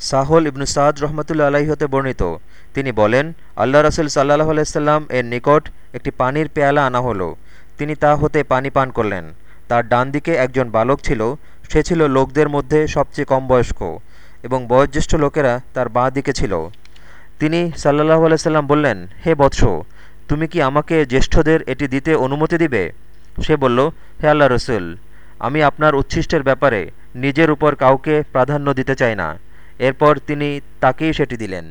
সাহল ইবনু সাদ রহমতুল্লা আলাহি হতে বর্ণিত। তিনি বলেন, আল্লাহ রসুল সাল্লাহ আলাইসাল্লাম এর নিকট একটি পানির পেয়ালা আনা হলো। তিনি তা হতে পানি পান করলেন। তার ডান দিকে একজন বালক ছিল, সে ছিল লোকদের মধ্যে সবচেয়ে কম বয়স্ক এবং বয়োজ্যেষ্ঠ লোকেরা তার বাঁ দিকে ছিল। তিনি সাল্লাহ আলাইসাল্লাম বললেন, হে বৎস, তুমি কি আমাকে জ্যেষ্ঠদের এটি দিতে অনুমতি দিবে? সে বলল, হে আল্লাহ রসুল, আমি আপনার উচ্ছিষ্টের ব্যাপারে নিজের উপর কাউকে প্রাধান্য দিতে চাই না। এরপর তিনি তাকেই সেটি দিলেন।